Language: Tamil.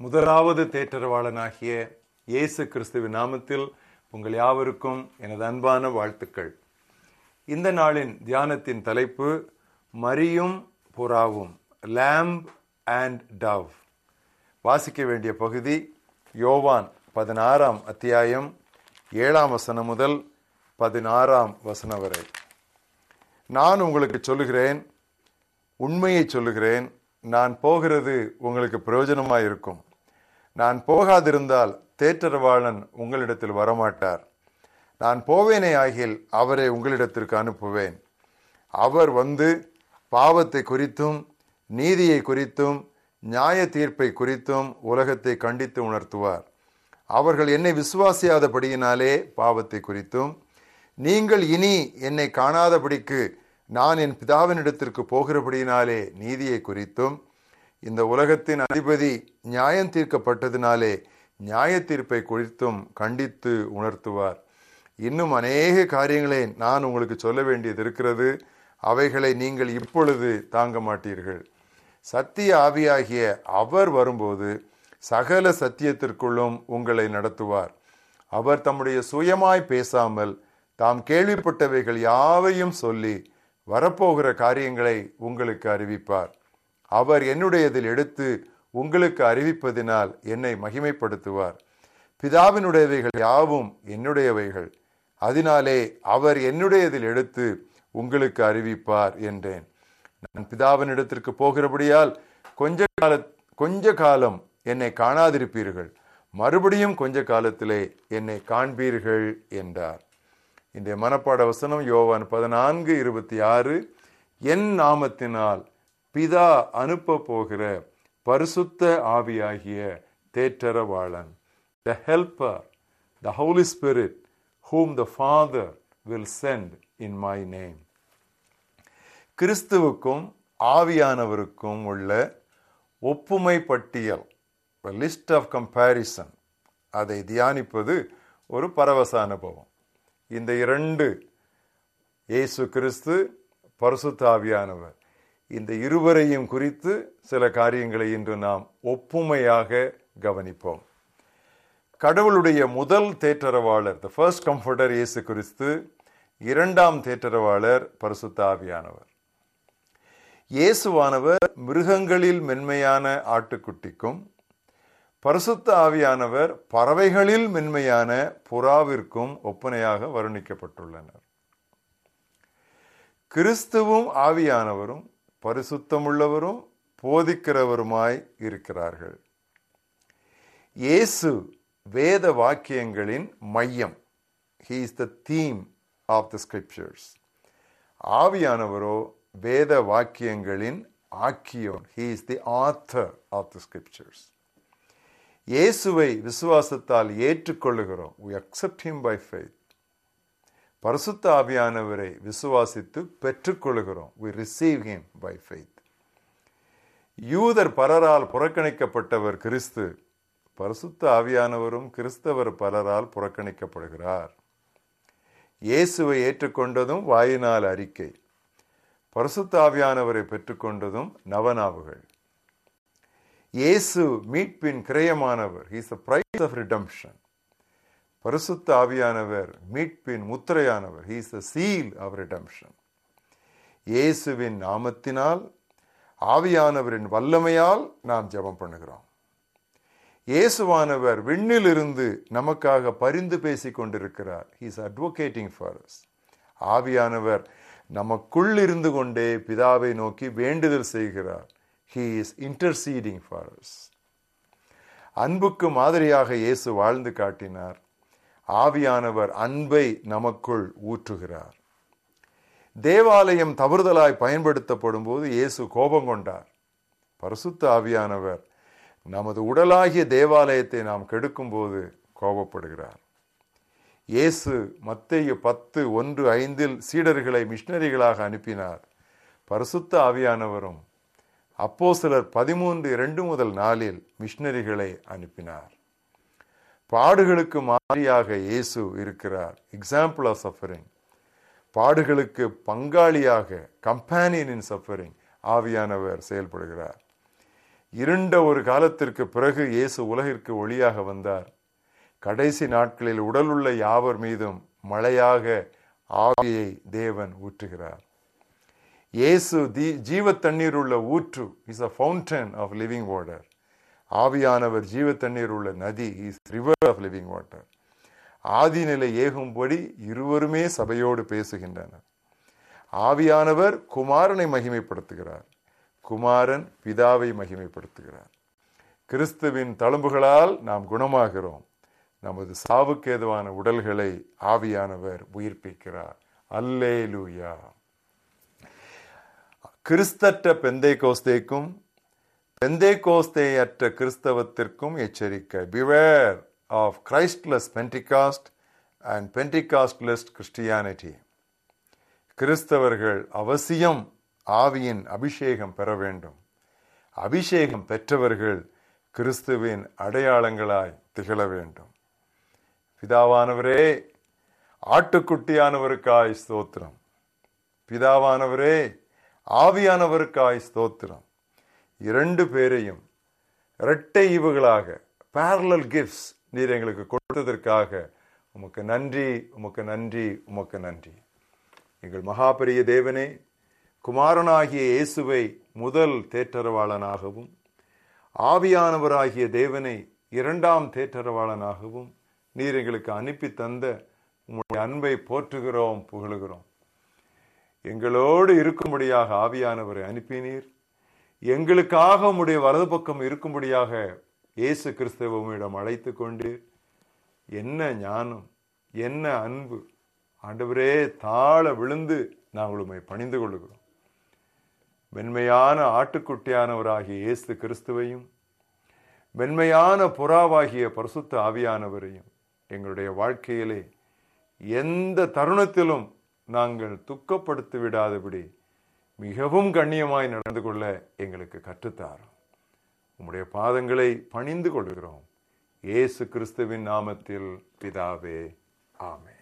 முதலாவது தேற்றரவாளனாகிய இயேசு கிறிஸ்துவின் நாமத்தில் உங்கள் யாவருக்கும் எனது அன்பான வாழ்த்துக்கள். இந்த நாளின் தியானத்தின் தலைப்பு மரியும் புறாவும் லேம்ப் அண்ட் டவ் வாசிக்க வேண்டிய பகுதி யோவான் பதினாறாம் அத்தியாயம் ஏழாம் வசனம் முதல் பதினாறாம் வசனம் வரை. நான் உங்களுக்கு சொல்லுகிறேன் உண்மையை சொல்லுகிறேன் நான் போகிறது உங்களுக்கு பிரயோஜனமாக இருக்கும் நான் போகாதிருந்தால் தேற்றரவாளன் உங்களிடத்தில் வரமாட்டார். நான் போவேனே ஆகில் அவரை உங்களிடத்திற்கு அனுப்புவேன். அவர் வந்து பாவத்தை குறித்தும் நீதியை குறித்தும் நியாய தீர்ப்பை குறித்தும் உலகத்தை கண்டித்து உணர்த்துவார். அவர்கள் என்னை விசுவாசியாதபடியினாலே பாவத்தை குறித்தும் நீங்கள் இனி என்னை காணாதபடிக்கு நான் என் பிதாவினிடத்திற்கு போகிறபடியினாலே நீதியை குறித்தும் இந்த உலகத்தின் அதிபதி நியாயம் தீர்க்கப்பட்டதினாலே நியாய தீர்ப்பை குறித்தும் கண்டித்து உணர்த்துவார். இன்னும் அநேக காரியங்களை நான் உங்களுக்கு சொல்ல வேண்டியது இருக்கிறது. அவைகளை நீங்கள் இப்பொழுது தாங்க மாட்டீர்கள். சத்திய ஆவியாகிய அவர் வரும்போது சகல சத்தியத்திற்குள்ளும் உங்களை நடத்துவார். அவர் தம்முடைய சுயமாய் பேசாமல் தாம் கேள்விப்பட்டவைகள் யாவையும் சொல்லி வரப்போகிற காரியங்களை உங்களுக்கு அறிவிப்பார். அவர் என்னுடையதில் எடுத்து உங்களுக்கு அறிவிப்பதினால் என்னை மகிமைப்படுத்துவார். பிதாவினுடையவைகள் யாவும் என்னுடையவைகள். அதனாலே அவர் என்னுடையதில் எடுத்து உங்களுக்கு அறிவிப்பார் என்றேன். நான் பிதாவினிடத்திற்கு போகிறபடியால் கொஞ்ச கால கொஞ்ச காலம் என்னை காணாதிருப்பீர்கள். மறுபடியும் கொஞ்ச காலத்திலே என்னை காண்பீர்கள் என்றார். இந்த மனப்பாட வசனம் யோவான் பதினான்கு இருபத்தி ஆறு என் நாமத்தினால் பிதா அனுப்ப போகிற பரிசுத்த ஆவியாகிய தேற்றரவாளன் the helper the Holy Spirit whom the Father will send in my name கிறிஸ்துவுக்கும் ஆவியானவருக்கும் உள்ள ஒப்புமை பட்டியல் லிஸ்ட் ஆஃப் கம்பேரிசன் அதை தியானிப்பது ஒரு பரவச அனுபவம் இந்த இரண்டு இயேசு கிறிஸ்து பரிசுத்த ஆவியானவர். இந்த இருவரையும் குறித்து சில காரியங்களை இன்று நாம் ஒப்புமையாக கவனிப்போம். கடவுளுடைய முதல் தேற்றரவாளர் த ஃபர்ஸ்ட் கம்ஃபர்டர் இயேசு கிறிஸ்து இரண்டாம் தேற்றரவாளர் பரிசுத்த ஆவியானவர். இயேசுவானவர் மிருகங்களில் மென்மையான ஆட்டுக்குட்டிக்கும் பரிசுத்த ஆவியானவர் பறவைகளில் மென்மையான புறாவிற்கும் ஒப்பனையாக வர்ணிக்கப்பட்டுள்ளனர். கிறிஸ்துவும் ஆவியானவரும் பரிசுத்தமுள்ளவரும் போதிக்கிறவருமாய் இருக்கிறார்கள். இயேசு வேத வாக்கியங்களின் மையம். He is the theme of the scriptures ஆவியானவரோ வேத வாக்கியங்களின் ஆக்கியோன். He is the author of the scriptures இயேசுவை விசுவாசத்தால் ஏற்றுக்கொள்ளுகிறோம். We accept him by faith பரிசுத்த ஆவியானவரை விசுவாசித்து பெற்றுக்கொள்கிறோம். We receive him by faith யூதர் பலரால் புறக்கணிக்கப்பட்டவர் கிறிஸ்து பரிசுத்த ஆவியானவரும் கிறிஸ்தவர் பலரால் புறக்கணிக்கப்படுகிறார். இயேசுவை ஏற்றுக்கொண்டதும் வாயினால் அறிக்கை. பரிசுத்த ஆவியானவரை பெற்றுக்கொண்டதும் நவநாவுகள் இயேசு மீட்பின் கிரயமானவர். Is the price of redemption பரிசுத்த ஆவியானவர் மீட்பின் முத்திரையானவர். He's the seal of redemption இயேசுவின் நாமத்தினால் ஆவியானவரின் வல்லமையால் நாம் ஜெபம் பண்ணுகிறோம். இயேசுவானவர் விண்ணிலிருந்து நமக்காக பரிந்து பேசிக் கொண்டிருக்கிறார். ஹீஸ் அட்வொகேட்டிங் ஃபார் அஸ் ஆவியானவர் நமக்குள் இருந்து கொண்டே பிதாவை நோக்கி வேண்டுதல் செய்கிறார். He is interceding for us அன்புக்கு மாதிரியாக இயேசு வாழ்ந்து காட்டினார். ஆவியானவர் அன்பை நமக்குள் ஊற்றுகிறார். தேவாலயம் தவறுதலாய் பயன்படுத்தப்படும் போது இயேசு கோபம் கொண்டார். பரிசுத்த ஆவியானவர் நமது உடலாகிய தேவாலயத்தை நாம் கெடுக்கும் போது கோபப்படுகிறார். இயேசு மத்திய பத்து ஒன்று ஐந்தில் சீடர்களை மிஷினரிகளாக அனுப்பினார். பரிசுத்த ஆவியானவரும் அப்போ சிலர் பதிமூன்று இரண்டு முதல் நாளில் மிஷினரிகளை அனுப்பினார். பாடுகளுக்கு மாதிரியாக இயேசு இருக்கிறார். எக்ஸாம்பிள் ஆஃப் சஃபரிங் பாடுகளுக்கு பங்காளியாக கம்பானியன் இன் சஃபரிங் ஆவியானவர் செயல்படுகிறார். இருண்ட ஒரு காலத்திற்கு பிறகு இயேசு உலகிற்கு ஒளியாக வந்தார். கடைசி நாட்களில் உடலுள்ள யாவர் மீதும் மழையாக ஆவியை தேவன் ஊற்றுகிறார். இயேசு தி ஜீவ தண்ணீர் உள்ள ஊற்று is a fountain of living water ஆவியானவர் ஜீவ தண்ணீர் உள்ள நதி is river of living water ஆதிநிலை ஏகும்படி இருவருமே சபையோடு பேசுகின்றனர். ஆவியானவர் குமாரனை மகிமைப்படுத்துகிறார். குமாரன் பிதாவை மகிமைப்படுத்துகிறார். கிறிஸ்துவின் தழும்புகளால் நாம் குணமாகிறோம். நமது சாவுக்கேதுவான உடல்களை ஆவியானவர் உயிர்ப்பிக்கிறார். அல்லே லூயா கிறிஸ்தற்ற பெந்தை கோஸ்தேக்கும் பெந்தை கோஸ்தேயற்ற கிறிஸ்தவத்திற்கும் எச்சரிக்கை. Beware of Christless Pentecost and Pentecostless Christianity கிறிஸ்தவர்கள் அவசியம் ஆவியின் அபிஷேகம் பெற வேண்டும். அபிஷேகம் பெற்றவர்கள் கிறிஸ்துவின் அடையாளங்களாய் திகழ வேண்டும். பிதாவானவரே ஆட்டுக்குட்டியானவருக்காய் ஸ்தோத்திரம். பிதாவானவரே ஆவியானவருக்காய் ஸ்தோத்திரம். இரண்டு பேரையும் இரட்டை ஈவுகளாக பேரலல் கிஃப்ட்ஸ் நீர் எங்களுக்கு கொடுத்ததற்காக உமக்கு நன்றி உமக்கு நன்றி உமக்கு நன்றி. எங்கள் மகாபெரிய தேவனே குமாரனாகிய இயேசுவை முதல் தேற்றரவாளனாகவும் ஆவியானவராகிய தேவனை இரண்டாம் தேற்றரவாளனாகவும் நீர் எங்களுக்கு அனுப்பி தந்த உங்களுடைய அன்பை போற்றுகிறோம் புகழுகிறோம். எங்களோடு இருக்கும்படியாக ஆவியானவரை அனுப்பினீர். எங்களுக்காக உம்முடைய வலது பக்கம் இருக்கும்படியாக இயேசு கிறிஸ்தவமிடம் அழைத்து கொண்டீர் என்ன ஞானம் என்ன அன்பு ஆண்டவரே தாழ விழுந்து நாங்கள் உண்மை பணிந்து கொள்கிறோம் மென்மையான ஆட்டுக்குட்டியானவராகிய இயேசு கிறிஸ்துவையும் மென்மையான புறாவாகிய பரிசுத்த ஆவியானவரையும் எங்களுடைய வாழ்க்கையிலே எந்த தருணத்திலும் நாங்கள் துக்கப்படுத்தி விடாதபடி மிகவும் கண்ணியமாய் நடந்து கொள்ள எங்களுக்கு கற்றுத்தார் உம்முடைய பாதங்களை பணிந்து கொள்கிறோம். இயேசு கிறிஸ்துவின் நாமத்தில் பிதாவே ஆமே